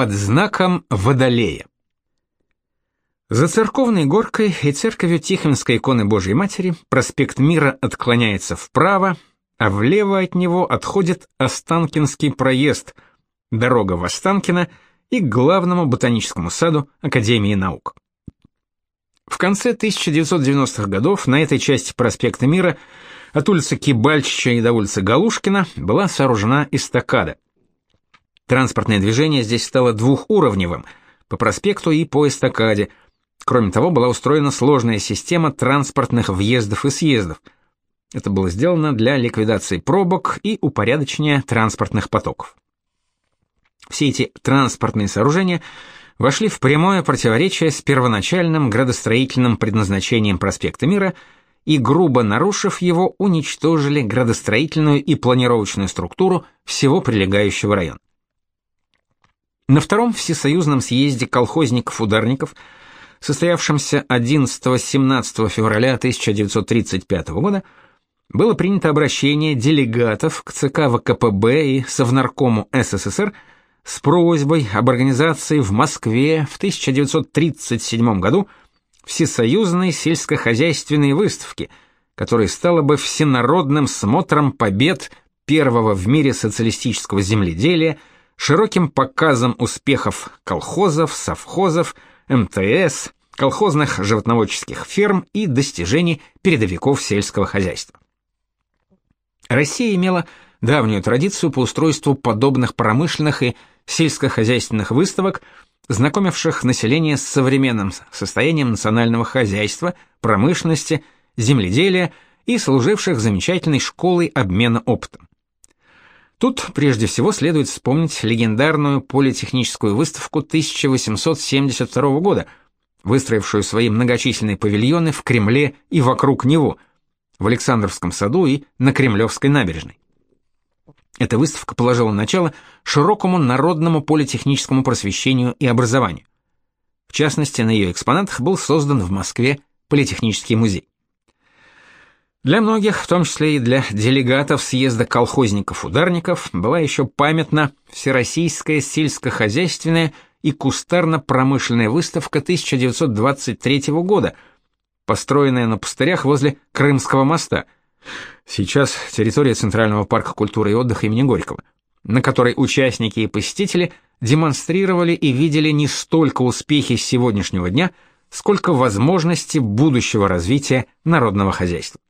под знаком Водолея. За церковной горкой и церковью Тихвинской иконы Божьей Матери проспект Мира отклоняется вправо, а влево от него отходит Останкинский проезд, дорога в Останкино и к главному ботаническому саду Академии наук. В конце 1990-х годов на этой части проспекта Мира от улицы Кибальчича и до улицы Галушкина была сооружена эстакада. Транспортное движение здесь стало двухуровневым, по проспекту и по эстакаде. Кроме того, была устроена сложная система транспортных въездов и съездов. Это было сделано для ликвидации пробок и упорядочения транспортных потоков. Все эти транспортные сооружения вошли в прямое противоречие с первоначальным градостроительным предназначением проспекта Мира и, грубо нарушив его, уничтожили градостроительную и планировочную структуру всего прилегающего района. На втором всесоюзном съезде колхозников-ударников, состоявшемся 11-17 февраля 1935 года, было принято обращение делегатов к ЦК ВКПБ и Совнаркому СССР с просьбой об организации в Москве в 1937 году всесоюзной сельскохозяйственной выставки, которая стала бы всенародным смотром побед первого в мире социалистического земледелия – широким показом успехов колхозов, совхозов, МТС, колхозных животноводческих ферм и достижений передовиков сельского хозяйства. Россия имела давнюю традицию по устройству подобных промышленных и сельскохозяйственных выставок, знакомивших население с современным состоянием национального хозяйства, промышленности, земледелия и служивших замечательной школой обмена опытом. Тут прежде всего следует вспомнить легендарную политехническую выставку 1872 года, выстроившую свои многочисленные павильоны в Кремле и вокруг него, в Александровском саду и на Кремлевской набережной. Эта выставка положила начало широкому народному политехническому просвещению и образованию. В частности, на ее экспонатах был создан в Москве Политехнический музей. Для многих, в том числе и для делегатов съезда колхозников-ударников, была еще памятна Всероссийская сельскохозяйственная и кустарно-промышленная выставка 1923 года, построенная на пустырях возле Крымского моста. Сейчас территория Центрального парка культуры и отдыха имени Горького, на которой участники и посетители демонстрировали и видели не столько успехи сегодняшнего дня, сколько возможности будущего развития народного хозяйства.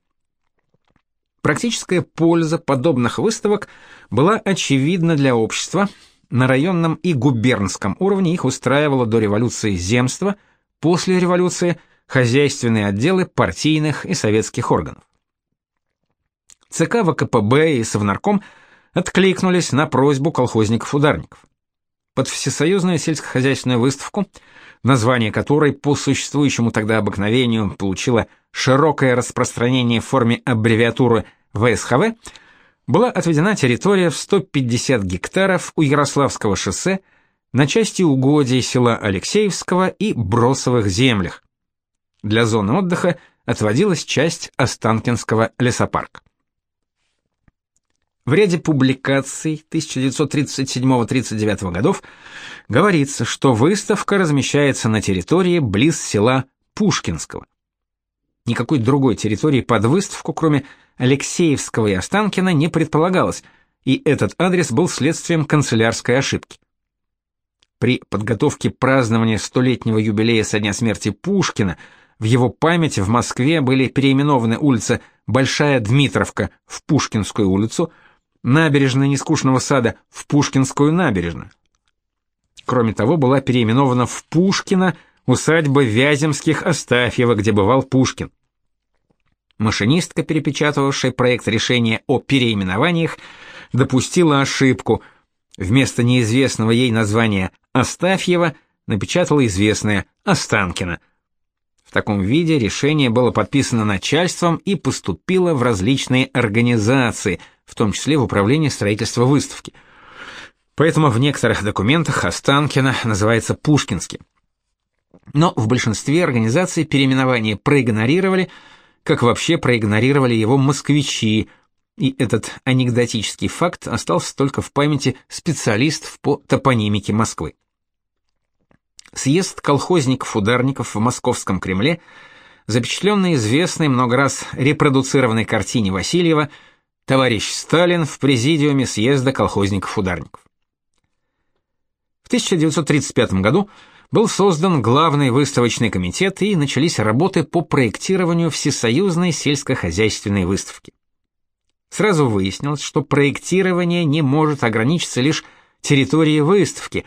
Практическая польза подобных выставок была очевидна для общества. На районном и губернском уровне их устраивало до революции земство, после революции хозяйственные отделы партийных и советских органов. ЦК ВКПБ и Совнарком откликнулись на просьбу колхозников-ударников. Под всесоюзную сельскохозяйственную выставку, название которой по существующему тогда обыкновению получило широкое распространение в форме аббревиатуры ВСХВ, была отведена территория в 150 гектаров у Ярославского шоссе на части угодий села Алексеевского и Бросовых землях. Для зоны отдыха отводилась часть Останкинского лесопарка. В ряде публикаций 1937-39 годов говорится, что выставка размещается на территории близ села Пушкинского. Никакой другой территории под выставку, кроме Алексеевского и Останкина, не предполагалось, и этот адрес был следствием канцелярской ошибки. При подготовке празднования столетнего юбилея со дня смерти Пушкина в его память в Москве были переименованы улица Большая Дмитровка в Пушкинскую улицу, набережная Нескучного сада в Пушкинскую набережную. Кроме того, была переименована в Пушкина усадьба Вяземских Астафьева, где бывал Пушкин. Машинистка, перепечатывавшая проект решения о переименованиях, допустила ошибку. Вместо неизвестного ей названия Астафьева напечатала известное Останкино. В таком виде решение было подписано начальством и поступило в различные организации, в том числе в управление строительства выставки. Поэтому в некоторых документах Останкино называется Пушкинским. Но в большинстве организаций переименование проигнорировали, как вообще проигнорировали его москвичи, и этот анекдотический факт остался только в памяти специалистов по топонимике Москвы. съезд колхозников-ударников в Московском Кремле, запечатленный известной много раз репродуцированной картине Васильева «Товарищ Сталин в президиуме съезда колхозников-ударников». В 1935 году был создан главный выставочный комитет и начались работы по проектированию всесоюзной сельскохозяйственной выставки. Сразу выяснилось, что проектирование не может ограничиться лишь территорией выставки,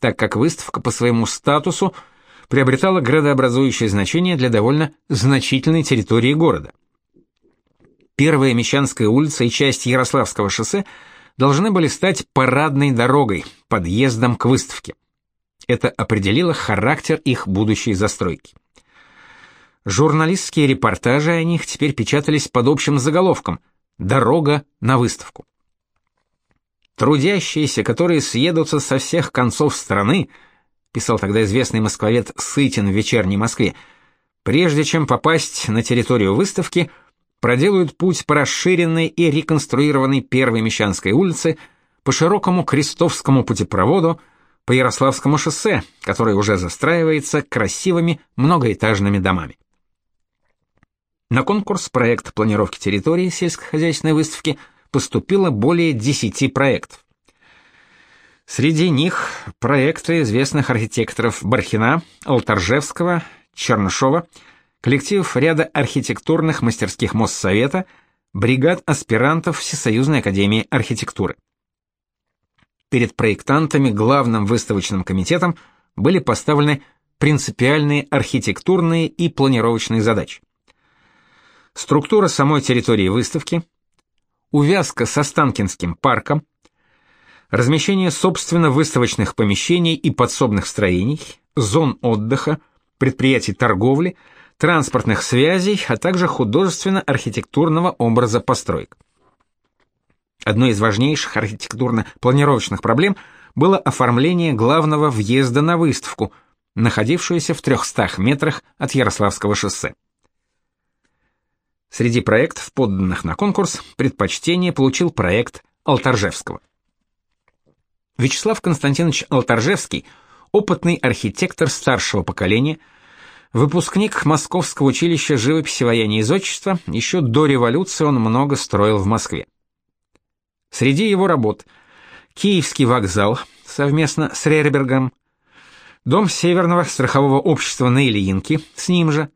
так как выставка по своему статусу приобретала градообразующее значение для довольно значительной территории города. Первая Мещанская улица и часть Ярославского шоссе должны были стать парадной дорогой, подъездом к выставке. Это определило характер их будущей застройки. Журналистские репортажи о них теперь печатались под общим заголовком «Дорога на выставку». Трудящиеся, которые съедутся со всех концов страны, писал тогда известный москвовед Сытин в «Вечерней Москве», прежде чем попасть на территорию выставки, проделают путь по расширенной и реконструированной Первой Мещанской улице, по широкому Крестовскому путепроводу, по Ярославскому шоссе, которое уже застраивается красивыми многоэтажными домами. На конкурс проект планировки территории сельскохозяйственной выставки поступило более 10 проектов. Среди них проекты известных архитекторов Бархина, Алтаржевского, Чернышова, коллективов ряда архитектурных мастерских Моссовета, бригад аспирантов Всесоюзной академии архитектуры. Перед проектантами главным выставочным комитетом были поставлены принципиальные архитектурные и планировочные задачи. Структура самой территории выставки, увязка с Останкинским парком, размещение собственно выставочных помещений и подсобных строений, зон отдыха, предприятий торговли, транспортных связей, а также художественно-архитектурного образа построек. Одной из важнейших архитектурно-планировочных проблем было оформление главного въезда на выставку, находившуюся в 300 метрах от Ярославского шоссе. Среди проектов, подданных на конкурс, предпочтение получил проект Алтаржевского. Вячеслав Константинович Алтаржевский, опытный архитектор старшего поколения, выпускник Московского училища живописи вояния и зодчества, еще до революции он много строил в Москве. Среди его работ Киевский вокзал совместно с Рербергом, дом Северного страхового общества на Ильинке, с ним же,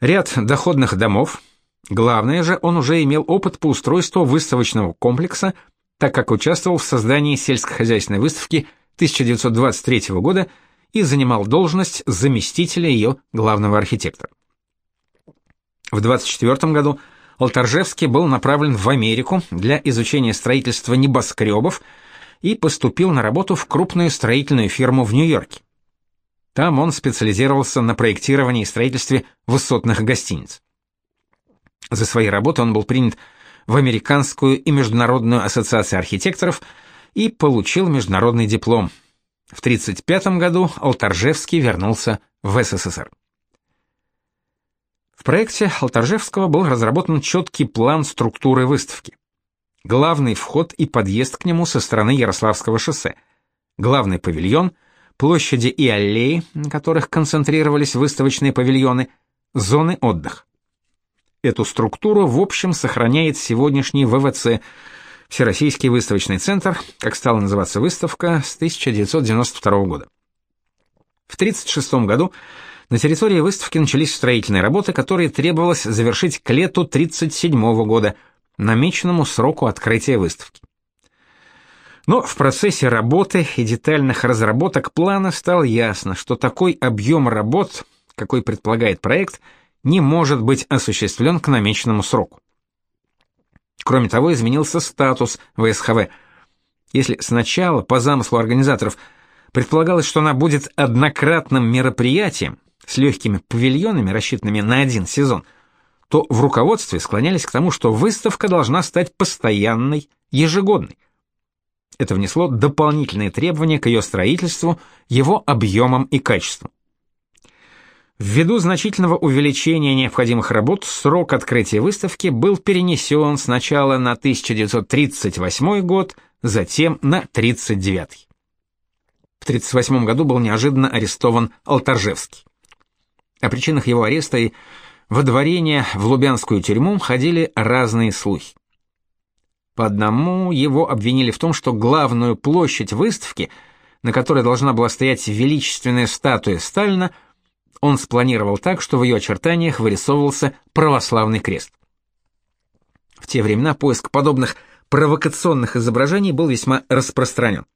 ряд доходных домов. Главное же, он уже имел опыт по устройству выставочного комплекса, так как участвовал в создании сельскохозяйственной выставки 1923 года и занимал должность заместителя ее главного архитектора. В 24 году Алтаржевский был направлен в Америку для изучения строительства небоскребов и поступил на работу в крупную строительную фирму в Нью-Йорке. Там он специализировался на проектировании и строительстве высотных гостиниц. За свои работы он был принят в Американскую и Международную ассоциацию архитекторов и получил международный диплом. В 1935 году Алтаржевский вернулся в СССР. В проекте Алтаржевского был разработан четкий план структуры выставки. Главный вход и подъезд к нему со стороны Ярославского шоссе. Главный павильон, площади и аллеи, на которых концентрировались выставочные павильоны, зоны отдыха. Эту структуру в общем сохраняет сегодняшний ВВЦ, Всероссийский выставочный центр, как стала называться выставка, с 1992 года. В 1936 году на территории выставки начались строительные работы, которые требовалось завершить к лету 1937 года, намеченному сроку открытия выставки. Но в процессе работы и детальных разработок плана стало ясно, что такой объем работ, какой предполагает проект, не может быть осуществлен к намеченному сроку. Кроме того, изменился статус ВСХВ. Если сначала, по замыслу организаторов, предполагалось, что она будет однократным мероприятием, с легкими павильонами, рассчитанными на один сезон, то в руководстве склонялись к тому, что выставка должна стать постоянной, ежегодной. Это внесло дополнительные требования к ее строительству, его объемам и качеству. Ввиду значительного увеличения необходимых работ, срок открытия выставки был перенесен сначала на 1938 год, затем на 1939. в 1938 году был неожиданно арестован Алтаржевский. О причинах его ареста и водворения в Лубянскую тюрьму ходили разные слухи. По одному его обвинили в том, что главную площадь выставки, на которой должна была стоять величественная статуя Сталина, он спланировал так, что в ее очертаниях вырисовывался православный крест. В те времена поиск подобных провокационных изображений был весьма распространен.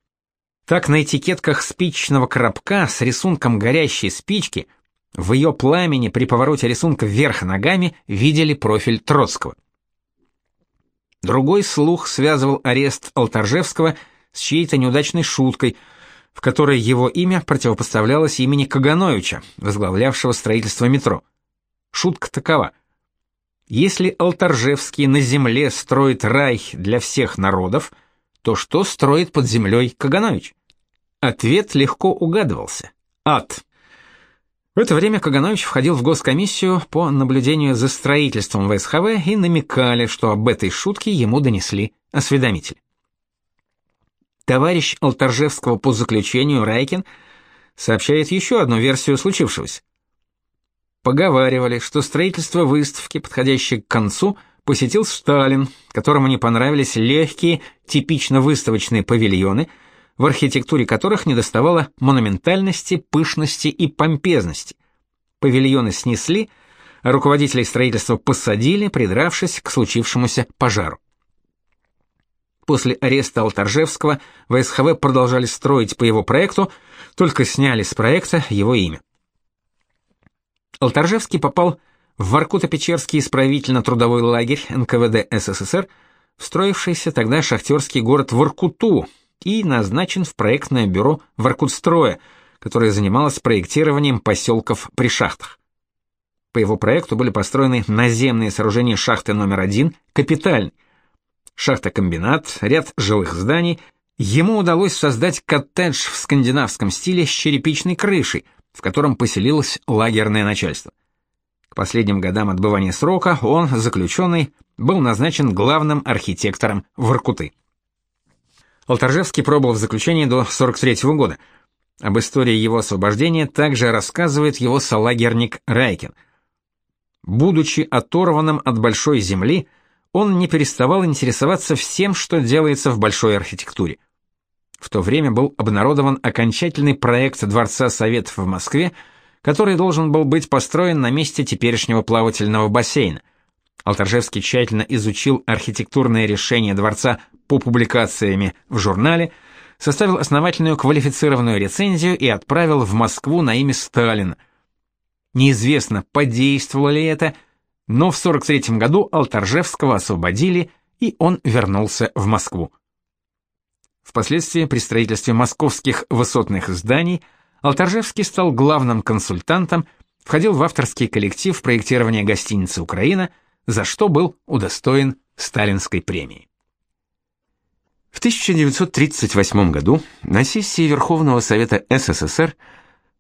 Так на этикетках спичечного коробка с рисунком горящей спички в ее пламени при повороте рисунка вверх ногами видели профиль Троцкого. Другой слух связывал арест Алтаржевского с чьей-то неудачной шуткой, в которой его имя противопоставлялось имени Кагановича, возглавлявшего строительство метро. Шутка такова: если Алтаржевский на земле строит рай для всех народов, то что строит под землей Каганович? Ответ легко угадывался. Ад. В это время Каганович входил в госкомиссию по наблюдению за строительством ВСХВ и намекали, что об этой шутке ему донесли осведомители. Товарищ Алтаржевского по заключению Райкин сообщает еще одну версию случившегося. Поговаривали, что строительство выставки, подходящее к концу, посетил Сталин, которому не понравились легкие, типично выставочные павильоны, в архитектуре которых недоставало монументальности, пышности и помпезности. Павильоны снесли, а руководителей строительства посадили, придравшись к случившемуся пожару. После ареста Алтаржевского ВСХВ продолжали строить по его проекту, только сняли с проекта его имя. Алтаржевский попал в Воркуто-Печерский исправительно-трудовой лагерь НКВД СССР, встроившийся тогда шахтерский город Воркуту, и назначен в проектное бюро Воркутстроя, которое занималось проектированием поселков при шахтах. По его проекту были построены наземные сооружения шахты номер один «Капитальный», шахта-комбинат, ряд жилых зданий. Ему удалось создать коттедж в скандинавском стиле с черепичной крышей – в котором поселилось лагерное начальство. К последним годам отбывания срока он, заключенный, был назначен главным архитектором Воркуты. Алтаржевский пробыл в заключении до 43 -го года. Об истории его освобождения также рассказывает его солагерник Райкин. Будучи оторванным от большой земли, он не переставал интересоваться всем, что делается в большой архитектуре. В то время был обнародован окончательный проект Дворца Советов в Москве, который должен был быть построен на месте теперешнего плавательного бассейна. Алтаржевский тщательно изучил архитектурное решение дворца по публикациями в журнале, составил основательную квалифицированную рецензию и отправил в Москву на имя Сталина. Неизвестно, подействовало ли это, но в 43 году Алтаржевского освободили, и он вернулся в Москву. Впоследствии при строительстве московских высотных зданий Алтаржевский стал главным консультантом, входил в авторский коллектив проектирования гостиницы «Украина», за что был удостоен Сталинской премии. В 1938 году на сессии Верховного Совета СССР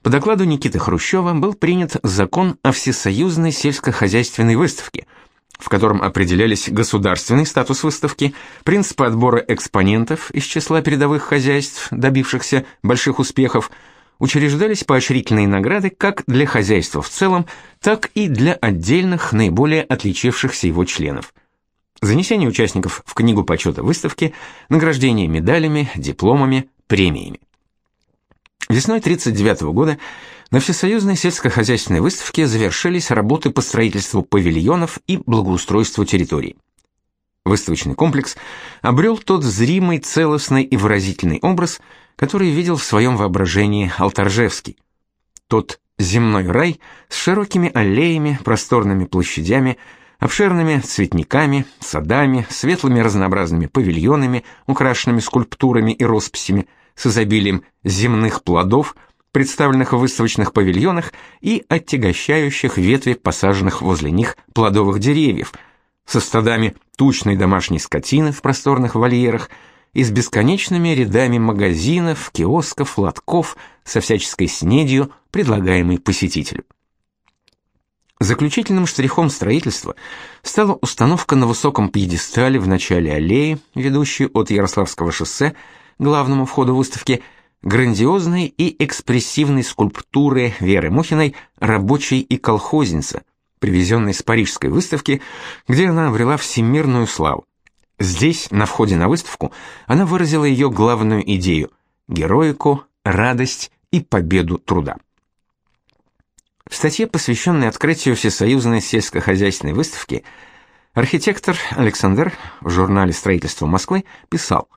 по докладу Никиты Хрущева был принят закон о всесоюзной сельскохозяйственной выставке – в котором определялись государственный статус выставки, принципы отбора экспонентов из числа передовых хозяйств, добившихся больших успехов, учреждались поощрительные награды как для хозяйства в целом, так и для отдельных, наиболее отличившихся его членов. Занесение участников в книгу почета выставки, награждение медалями, дипломами, премиями. Весной 1939 года на Всесоюзной сельскохозяйственной выставке завершились работы по строительству павильонов и благоустройству территорий. Выставочный комплекс обрел тот зримый, целостный и выразительный образ, который видел в своем воображении Алтаржевский. Тот земной рай с широкими аллеями, просторными площадями, обширными цветниками, садами, светлыми разнообразными павильонами, украшенными скульптурами и росписями, с изобилием земных плодов – представленных в выставочных павильонах и отягощающих ветви посаженных возле них плодовых деревьев, со стадами тучной домашней скотины в просторных вольерах и с бесконечными рядами магазинов, киосков, лотков со всяческой снедью, предлагаемой посетителю. Заключительным штрихом строительства стала установка на высоком пьедестале в начале аллеи, ведущей от Ярославского шоссе главному входу выставки, грандиозной и экспрессивной скульптуры Веры Мухиной «Рабочий и колхозница», привезенной с парижской выставки, где она обрела всемирную славу. Здесь, на входе на выставку, она выразила ее главную идею – героику, радость и победу труда. В статье, посвященной открытию Всесоюзной сельскохозяйственной выставки, архитектор Александр в журнале «Строительство Москвы» писал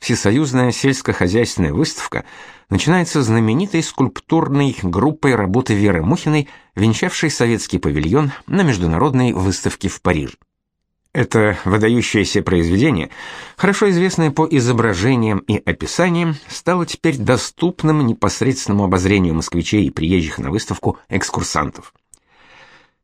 Всесоюзная сельскохозяйственная выставка начинается знаменитой скульптурной группой работы Веры Мухиной, венчавшей советский павильон на международной выставке в Париже. Это выдающееся произведение, хорошо известное по изображениям и описаниям, стало теперь доступным непосредственному обозрению москвичей и приезжих на выставку экскурсантов.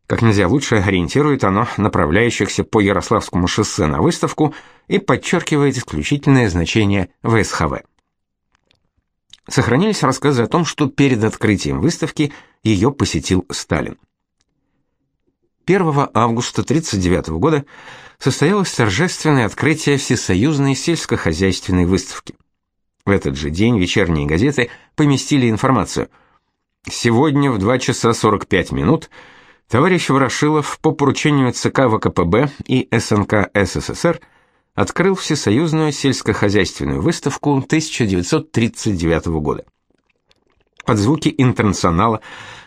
Как нельзя лучше ориентирует оно направляющихся по Ярославскому шоссе на выставку и подчеркивает исключительное значение ВСХВ. Сохранились рассказы о том, что перед открытием выставки ее посетил Сталин. 1 августа 1939 года состоялось торжественное открытие Всесоюзной сельскохозяйственной выставки. В этот же день вечерние газеты поместили информацию. Сегодня в 2 часа 45 минут товарищ Ворошилов по поручению ЦК ВКПБ и СНК СССР открыл Всесоюзную сельскохозяйственную выставку 1939 года. Под звуки интернационала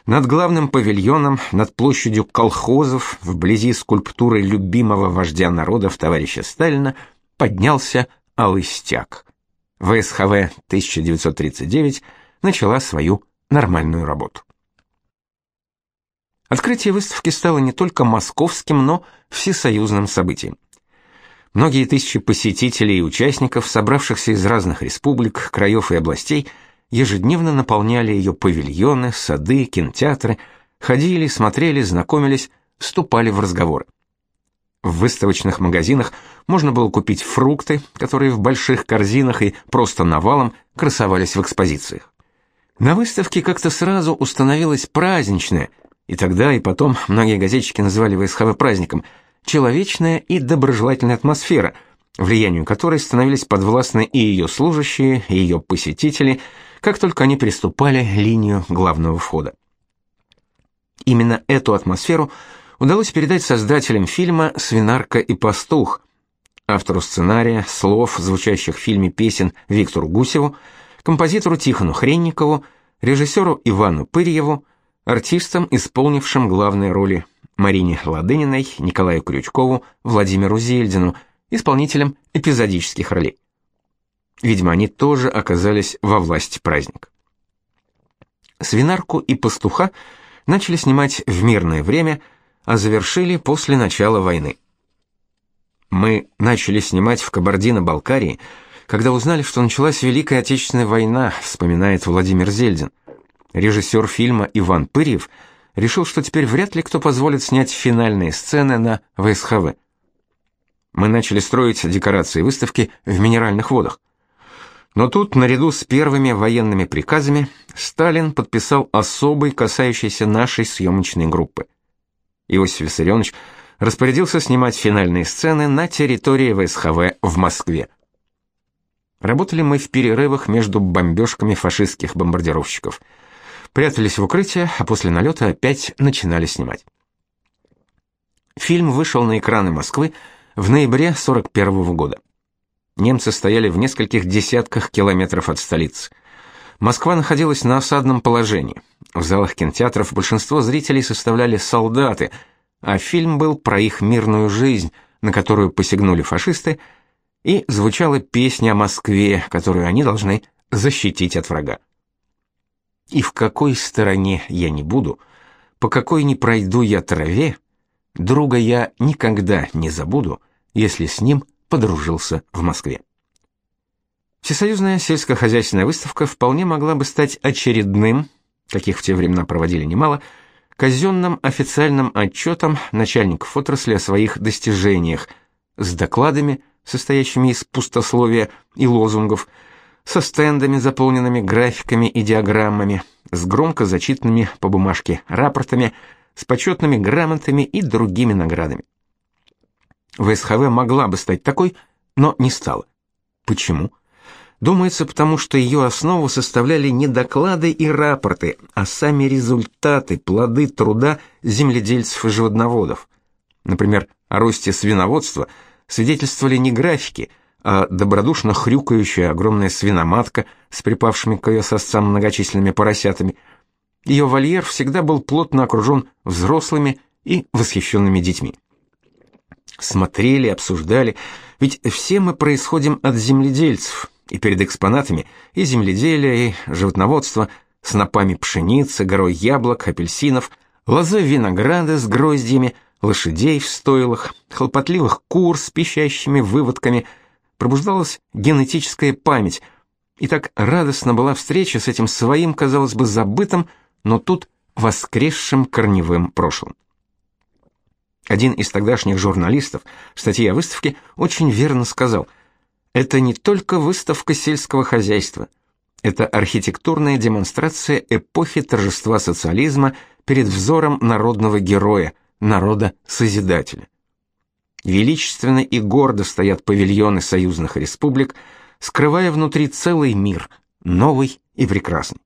над главным павильоном, над площадью колхозов, вблизи скульптуры любимого вождя народов товарища Сталина, поднялся алый стяг. ВСХВ 1939 начала свою нормальную работу. Открытие выставки стало не только московским, но всесоюзным событием. Многие тысячи посетителей и участников, собравшихся из разных республик, краев и областей, ежедневно наполняли ее павильоны, сады, кинотеатры, ходили, смотрели, знакомились, вступали в разговоры. В выставочных магазинах можно было купить фрукты, которые в больших корзинах и просто навалом красовались в экспозициях. На выставке как-то сразу установилась праздничная, и тогда, и потом многие газетчики называли ВСХВ праздником, человечная и доброжелательная атмосфера, влиянию которой становились подвластны и ее служащие, и ее посетители – как только они приступали линию главного входа. Именно эту атмосферу удалось передать создателям фильма «Свинарка и пастух», автору сценария, слов, звучащих в фильме песен Виктору Гусеву, композитору Тихону Хренникову, режиссеру Ивану Пырьеву, артистам, исполнившим главные роли Марине Ладыниной, Николаю Крючкову, Владимиру Зельдину, исполнителям эпизодических ролей. Видимо, они тоже оказались во власти праздника. Свинарку и пастуха начали снимать в мирное время, а завершили после начала войны. Мы начали снимать в Кабардино-Балкарии, когда узнали, что началась Великая Отечественная война, вспоминает Владимир Зельдин. Режиссер фильма Иван Пырьев решил, что теперь вряд ли кто позволит снять финальные сцены на ВСХВ. Мы начали строить декорации выставки в минеральных водах. Но тут, наряду с первыми военными приказами, Сталин подписал особый, касающийся нашей съемочной группы. Иосиф Виссарионович распорядился снимать финальные сцены на территории ВСХВ в Москве. Работали мы в перерывах между бомбежками фашистских бомбардировщиков. Прятались в укрытие, а после налета опять начинали снимать. Фильм вышел на экраны Москвы в ноябре 41 -го года. Немцы стояли в нескольких десятках километров от столицы. Москва находилась на осадном положении. В залах кинотеатров большинство зрителей составляли солдаты, а фильм был про их мирную жизнь, на которую посягнули фашисты, и звучала песня о Москве, которую они должны защитить от врага. И в какой стороне я не буду, по какой не пройду я траве, друга я никогда не забуду, если с ним подружился в Москве. Всесоюзная сельскохозяйственная выставка вполне могла бы стать очередным, таких в те времена проводили немало, казенным официальным отчетом начальников отрасли о своих достижениях, с докладами, состоящими из пустословия и лозунгов, со стендами, заполненными графиками и диаграммами, с громко зачитанными по бумажке рапортами, с почетными грамотами и другими наградами. ВСХВ могла бы стать такой, но не стала. Почему? Думается, потому что ее основу составляли не доклады и рапорты, а сами результаты, плоды труда земледельцев и животноводов. Например, о росте свиноводства свидетельствовали не графики, а добродушно хрюкающая огромная свиноматка с припавшими к ее сосцам многочисленными поросятами. Ее вольер всегда был плотно окружен взрослыми и восхищенными детьми. Смотрели, обсуждали, ведь все мы происходим от земледельцев, и перед экспонатами и земледелие, и животноводство, снопами пшеницы, горой яблок, апельсинов, лозой винограда с гроздьями, лошадей в стойлах, хлопотливых кур с пищащими выводками, пробуждалась генетическая память, и так радостно была встреча с этим своим, казалось бы, забытым, но тут воскресшим корневым прошлым. Один из тогдашних журналистов в статье о выставке очень верно сказал – это не только выставка сельского хозяйства. Это архитектурная демонстрация эпохи торжества социализма перед взором народного героя, народа-созидателя. Величественно и гордо стоят павильоны союзных республик, скрывая внутри целый мир, новый и прекрасный.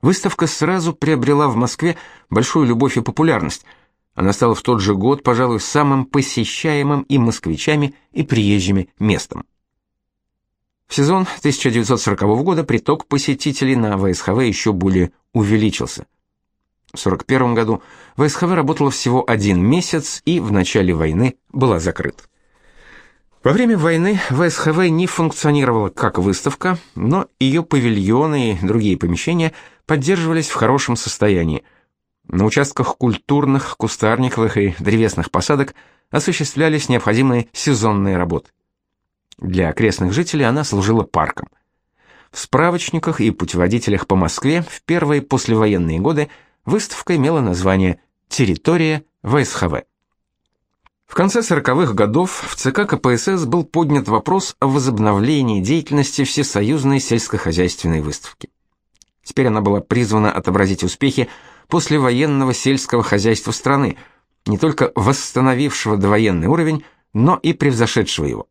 Выставка сразу приобрела в Москве большую любовь и популярность – она стала в тот же год, пожалуй, самым посещаемым и москвичами, и приезжими местом. В сезон 1940 года приток посетителей на ВСХВ еще более увеличился. В 1941 году ВСХВ работала всего один месяц и в начале войны была закрыта. Во время войны ВСХВ не функционировала как выставка, но ее павильоны и другие помещения поддерживались в хорошем состоянии – на участках культурных, кустарниковых и древесных посадок осуществлялись необходимые сезонные работы. Для окрестных жителей она служила парком. В справочниках и путеводителях по Москве в первые послевоенные годы выставка имела название «Территория ВСХВ». В конце 40-х годов в ЦК КПСС был поднят вопрос о возобновлении деятельности Всесоюзной сельскохозяйственной выставки. Теперь она была призвана отобразить успехи послевоенного сельского хозяйства страны, не только восстановившего довоенный уровень, но и превзошедшего его.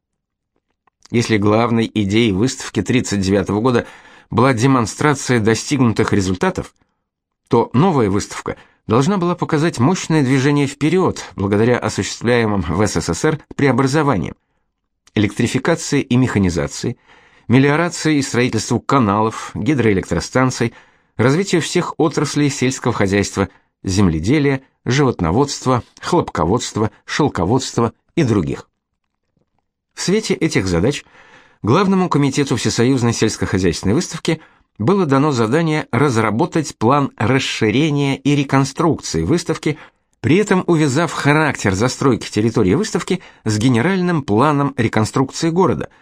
Если главной идеей выставки 1939 года была демонстрация достигнутых результатов, то новая выставка должна была показать мощное движение вперед благодаря осуществляемым в СССР преобразованиям, электрификации и механизации, мелиорации и строительству каналов, гидроэлектростанций – развитию всех отраслей сельского хозяйства, земледелия, животноводства, хлопководства, шелководства и других. В свете этих задач Главному комитету Всесоюзной сельскохозяйственной выставки было дано задание разработать план расширения и реконструкции выставки, при этом увязав характер застройки территории выставки с генеральным планом реконструкции города –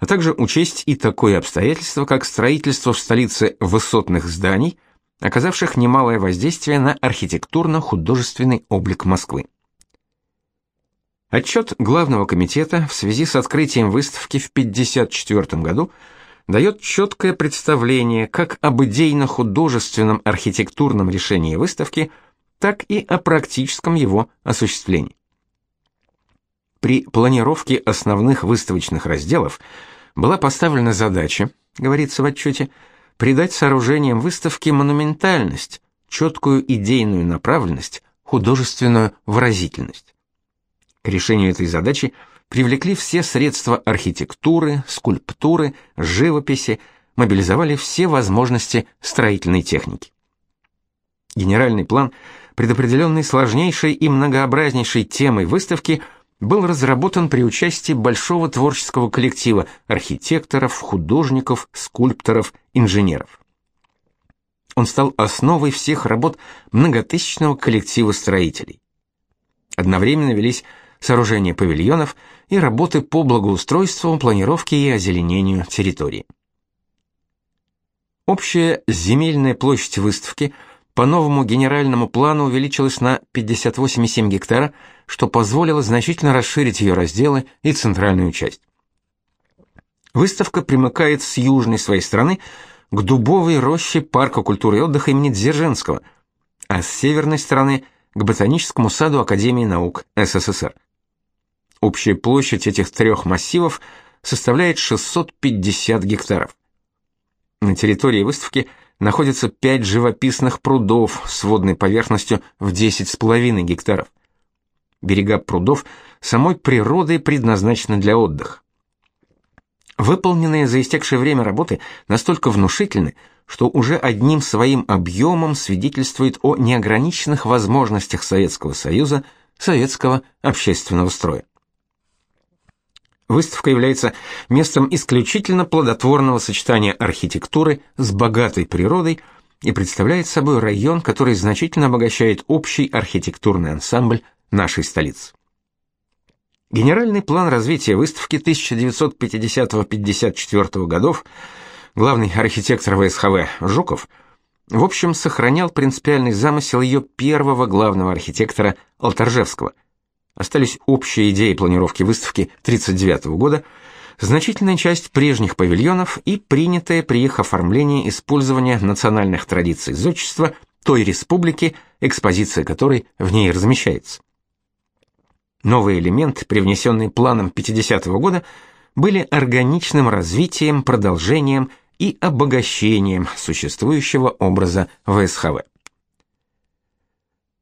а также учесть и такое обстоятельство, как строительство в столице высотных зданий, оказавших немалое воздействие на архитектурно-художественный облик Москвы. Отчет Главного комитета в связи с открытием выставки в 1954 году дает четкое представление как об идейно-художественном архитектурном решении выставки, так и о практическом его осуществлении. При планировке основных выставочных разделов была поставлена задача, говорится в отчете, придать сооружениям выставки монументальность, четкую идейную направленность, художественную выразительность. К решению этой задачи привлекли все средства архитектуры, скульптуры, живописи, мобилизовали все возможности строительной техники. Генеральный план, предопределенный сложнейшей и многообразнейшей темой выставки – был разработан при участии большого творческого коллектива архитекторов, художников, скульпторов, инженеров. Он стал основой всех работ многотысячного коллектива строителей. Одновременно велись сооружение павильонов и работы по благоустройству, планировке и озеленению территории. Общая земельная площадь выставки – по новому генеральному плану увеличилась на 58,7 гектара, что позволило значительно расширить ее разделы и центральную часть. Выставка примыкает с южной своей стороны к дубовой роще парка культуры и отдыха имени Дзержинского, а с северной стороны к ботаническому саду Академии наук СССР. Общая площадь этих трех массивов составляет 650 гектаров. На территории выставки находится 5 живописных прудов с водной поверхностью в 10,5 гектаров. Берега прудов самой природой предназначены для отдыха. Выполненные за истекшее время работы настолько внушительны, что уже одним своим объемом свидетельствует о неограниченных возможностях Советского Союза, советского общественного строя. Выставка является местом исключительно плодотворного сочетания архитектуры с богатой природой и представляет собой район, который значительно обогащает общий архитектурный ансамбль нашей столицы. Генеральный план развития выставки 1950-54 годов главный архитектор ВСХВ Жуков в общем сохранял принципиальный замысел ее первого главного архитектора Алторжевского. Остались общие идеи планировки выставки 39 года, значительная часть прежних павильонов и принятое при их оформлении использование национальных традиций зодчества той республики, экспозиция которой в ней размещается. Новые элементы, привнесенные планом 50-го года, были органичным развитием, продолжением и обогащением существующего образа ВСХВ.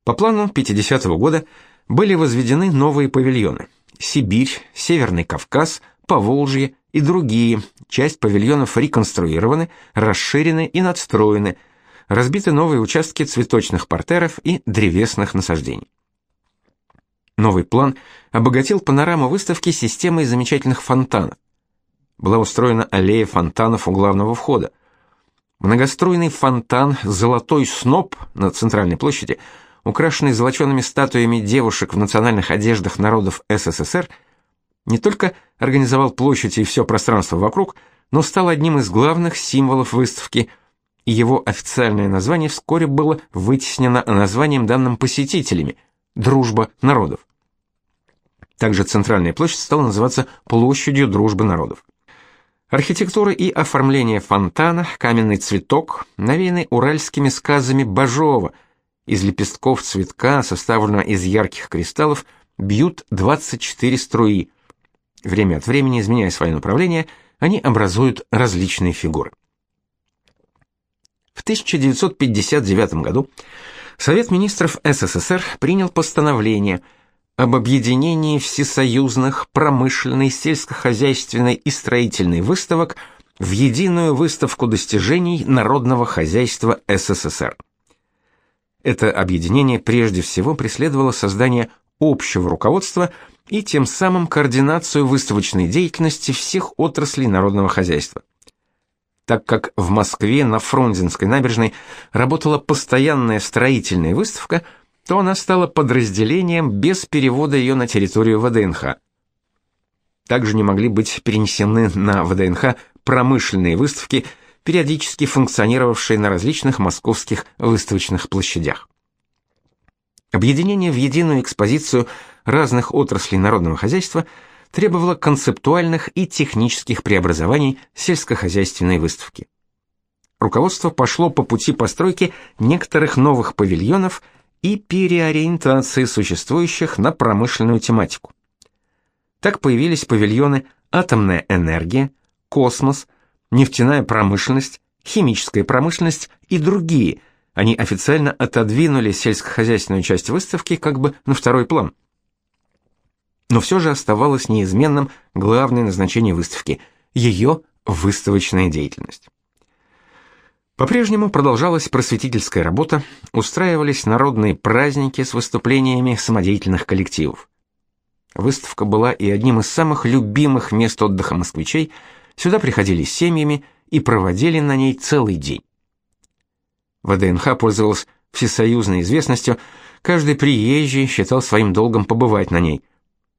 По плану 50-го года были возведены новые павильоны: Сибирь, Северный Кавказ, Поволжье и другие. Часть павильонов реконструированы, расширены и надстроены. Разбиты новые участки цветочных партеров и древесных насаждений. Новый план обогатил панораму выставки системой замечательных фонтанов. Была устроена аллея фонтанов у главного входа. Многоструйный фонтан «Золотой сноп» на центральной площади, украшенный золочеными статуями девушек в национальных одеждах народов СССР, не только организовал площадь и все пространство вокруг, но стал одним из главных символов выставки, и его официальное название вскоре было вытеснено названием данным посетителями «Дружба народов». Также центральная площадь стала называться Площадью дружбы народов. Архитектура и оформление фонтана, каменный цветок навеяны уральскими сказами Бажова. Из лепестков цветка, составленного из ярких кристаллов, бьют 24 струи. Время от времени, изменяя свое направление, они образуют различные фигуры. В 1959 году Совет министров СССР принял постановление – об объединении всесоюзных промышленной, сельскохозяйственной и строительной выставок в единую выставку достижений народного хозяйства СССР. Это объединение прежде всего преследовало создание общего руководства и тем самым координацию выставочной деятельности всех отраслей народного хозяйства. Так как в Москве на Фрунзенской набережной работала постоянная строительная выставка – то она стала подразделением без перевода ее на территорию ВДНХ. Также не могли быть перенесены на ВДНХ промышленные выставки, периодически функционировавшие на различных московских выставочных площадях. Объединение в единую экспозицию разных отраслей народного хозяйства требовало концептуальных и технических преобразований сельскохозяйственной выставки. Руководство пошло по пути постройки некоторых новых павильонов – и переориентации существующих на промышленную тематику. Так появились павильоны «Атомная энергия», «Космос», «Нефтяная промышленность», «Химическая промышленность» и другие. Они официально отодвинули сельскохозяйственную часть выставки как бы на второй план. Но все же оставалось неизменным главное назначение выставки – ее выставочная деятельность. По-прежнему продолжалась просветительская работа, устраивались народные праздники с выступлениями самодеятельных коллективов. Выставка была и одним из самых любимых мест отдыха москвичей. Сюда приходили семьями и проводили на ней целый день. ВДНХ пользовалась всесоюзной известностью, каждый приезжий считал своим долгом побывать на ней.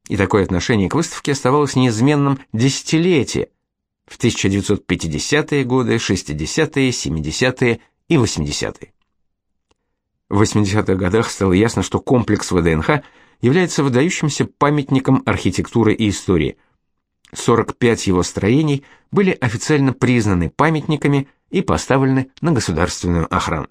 И такое отношение к выставке оставалось неизменным десятилетия – в 1950-е годы, 60-е, 70-е и 80-е. В 80-х годах стало ясно, что комплекс ВДНХ является выдающимся памятником архитектуры и истории. 45 его строений были официально признаны памятниками и поставлены на государственную охрану.